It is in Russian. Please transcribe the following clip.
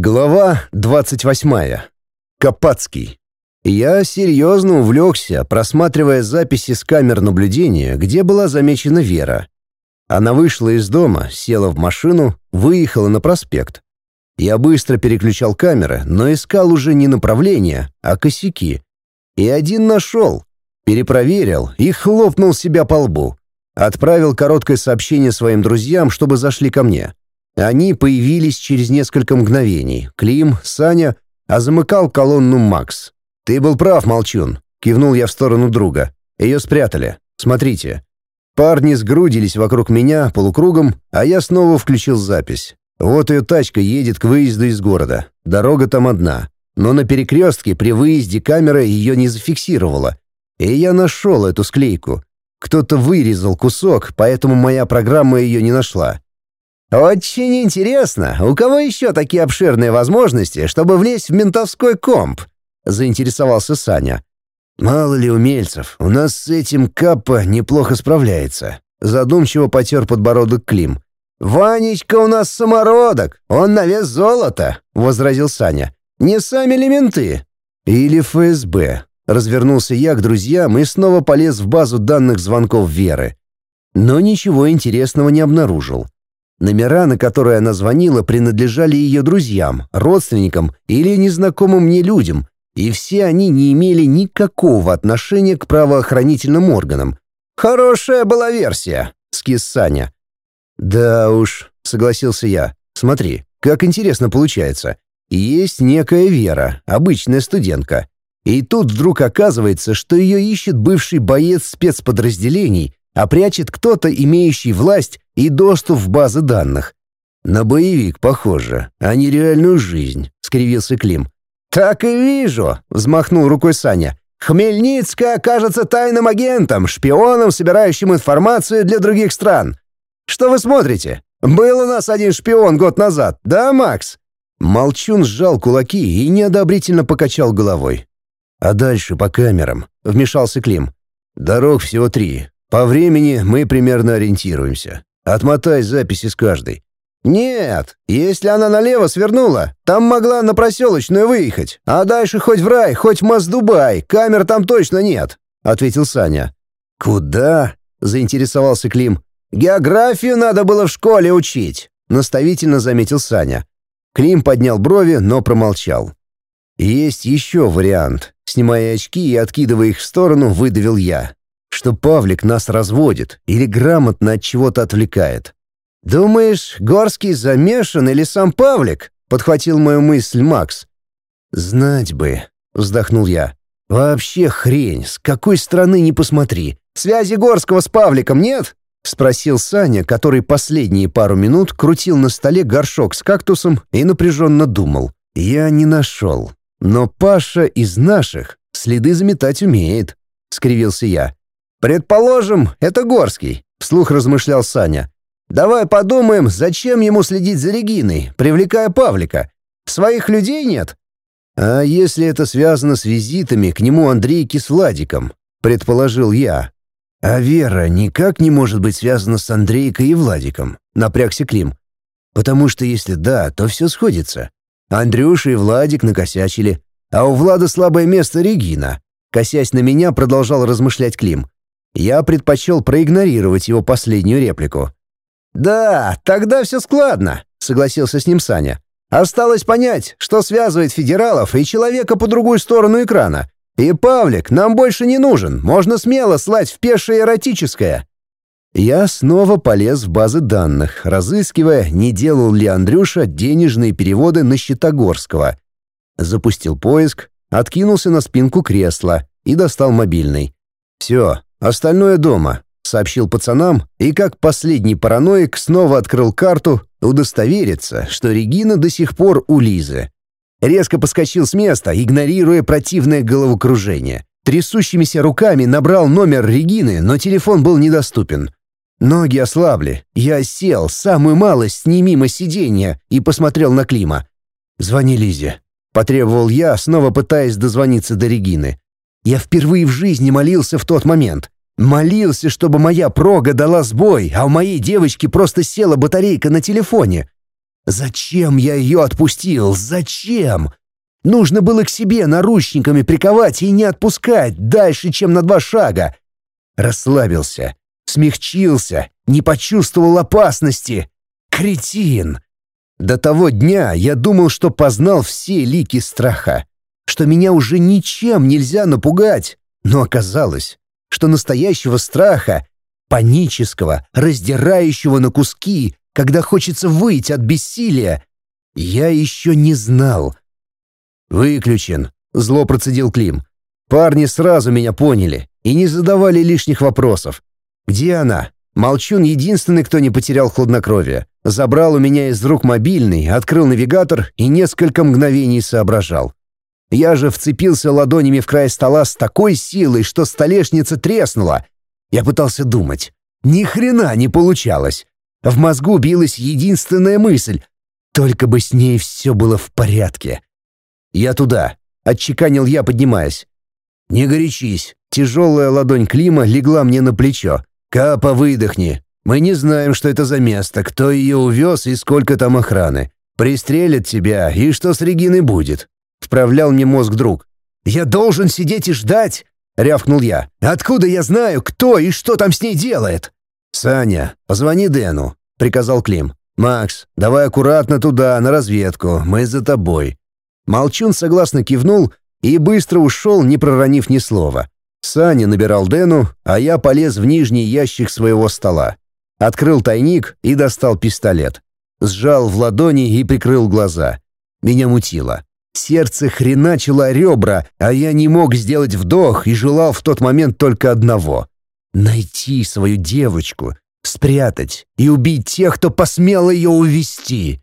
Глава 28. Капацкий. Я серьезно увлекся, просматривая записи с камер наблюдения, где была замечена Вера. Она вышла из дома, села в машину, выехала на проспект. Я быстро переключал камеры, но искал уже не направление, а косяки. И один нашел. Перепроверил и хлопнул себя по лбу. Отправил короткое сообщение своим друзьям, чтобы зашли ко мне. Они появились через несколько мгновений. Клим, Саня, а замыкал колонну Макс. «Ты был прав, Молчун», — кивнул я в сторону друга. «Ее спрятали. Смотрите». Парни сгрудились вокруг меня полукругом, а я снова включил запись. Вот ее тачка едет к выезду из города. Дорога там одна. Но на перекрестке при выезде камера ее не зафиксировала. И я нашел эту склейку. Кто-то вырезал кусок, поэтому моя программа ее не нашла. «Очень интересно, у кого еще такие обширные возможности, чтобы влезть в ментовской комп?» — заинтересовался Саня. «Мало ли умельцев, у нас с этим Каппа неплохо справляется», — задумчиво потер подбородок Клим. «Ванечка у нас самородок, он на вес золота», — возразил Саня. «Не сами ли менты?» «Или ФСБ», — развернулся я к друзьям и снова полез в базу данных звонков Веры. Но ничего интересного не обнаружил. Номера, на которые она звонила, принадлежали ее друзьям, родственникам или незнакомым мне людям, и все они не имели никакого отношения к правоохранительным органам. «Хорошая была версия», — скис Саня. «Да уж», — согласился я. «Смотри, как интересно получается. Есть некая Вера, обычная студентка. И тут вдруг оказывается, что ее ищет бывший боец спецподразделений, а прячет кто-то, имеющий власть и доступ в базы данных. На боевик похоже, а не реальную жизнь, скривился Клим. Так и вижу, взмахнул рукой Саня. Хмельницкая окажется тайным агентом, шпионом, собирающим информацию для других стран. Что вы смотрите? Был у нас один шпион год назад, да, Макс? Молчун сжал кулаки и неодобрительно покачал головой. А дальше по камерам, вмешался Клим. Дорог всего три, по времени мы примерно ориентируемся. Отмотай записи с каждой. «Нет, если она налево свернула, там могла на проселочную выехать, а дальше хоть в рай, хоть в Моздубай, камер там точно нет», — ответил Саня. «Куда?» — заинтересовался Клим. «Географию надо было в школе учить», — наставительно заметил Саня. Клим поднял брови, но промолчал. «Есть еще вариант». Снимая очки и откидывая их в сторону, выдавил я что Павлик нас разводит или грамотно от чего-то отвлекает. «Думаешь, Горский замешан или сам Павлик?» — подхватил мою мысль Макс. «Знать бы», — вздохнул я. «Вообще хрень, с какой стороны не посмотри. Связи Горского с Павликом нет?» — спросил Саня, который последние пару минут крутил на столе горшок с кактусом и напряженно думал. «Я не нашел. Но Паша из наших следы заметать умеет», — скривился я. «Предположим, это Горский», — вслух размышлял Саня. «Давай подумаем, зачем ему следить за Региной, привлекая Павлика? Своих людей нет?» «А если это связано с визитами к нему Андрейки с Владиком?» — предположил я. «А Вера никак не может быть связана с Андрейкой и Владиком», — напрягся Клим. «Потому что если да, то все сходится. Андрюша и Владик накосячили, а у Влада слабое место Регина». Косясь на меня, продолжал размышлять Клим. Я предпочел проигнорировать его последнюю реплику. «Да, тогда все складно», — согласился с ним Саня. «Осталось понять, что связывает федералов и человека по другую сторону экрана. И Павлик нам больше не нужен, можно смело слать в пешее эротическое». Я снова полез в базы данных, разыскивая, не делал ли Андрюша денежные переводы на счета Горского. Запустил поиск, откинулся на спинку кресла и достал мобильный. Все, Остальное дома», — сообщил пацанам, и как последний параноик снова открыл карту, удостовериться, что Регина до сих пор у Лизы. Резко поскочил с места, игнорируя противное головокружение. Трясущимися руками набрал номер Регины, но телефон был недоступен. Ноги ослабли. Я сел, самую малость сними мимо сиденья, и посмотрел на Клима. «Звони Лизе», — потребовал я, снова пытаясь дозвониться до Регины. Я впервые в жизни молился в тот момент. Молился, чтобы моя прога дала сбой, а у моей девочки просто села батарейка на телефоне. Зачем я ее отпустил? Зачем? Нужно было к себе наручниками приковать и не отпускать дальше, чем на два шага. Расслабился, смягчился, не почувствовал опасности. Кретин! До того дня я думал, что познал все лики страха, что меня уже ничем нельзя напугать, но оказалось, что настоящего страха, панического, раздирающего на куски, когда хочется выйти от бессилия, я еще не знал. «Выключен», — зло процедил Клим. Парни сразу меня поняли и не задавали лишних вопросов. «Где она?» Молчун единственный, кто не потерял хладнокровие. Забрал у меня из рук мобильный, открыл навигатор и несколько мгновений соображал. Я же вцепился ладонями в край стола с такой силой, что столешница треснула. Я пытался думать. Ни хрена не получалось. В мозгу билась единственная мысль. Только бы с ней все было в порядке. «Я туда», — отчеканил я, поднимаясь. «Не горячись». Тяжелая ладонь Клима легла мне на плечо. «Капа, выдохни. Мы не знаем, что это за место, кто ее увез и сколько там охраны. Пристрелят тебя, и что с Региной будет?» Вправлял мне мозг друг. «Я должен сидеть и ждать?» — рявкнул я. «Откуда я знаю, кто и что там с ней делает?» «Саня, позвони Дэну», — приказал Клим. «Макс, давай аккуратно туда, на разведку, мы за тобой». Молчун согласно кивнул и быстро ушел, не проронив ни слова. Саня набирал Дэну, а я полез в нижний ящик своего стола. Открыл тайник и достал пистолет. Сжал в ладони и прикрыл глаза. Меня мутило. Сердце хреначило ребра, а я не мог сделать вдох и желал в тот момент только одного — найти свою девочку, спрятать и убить тех, кто посмел ее увести.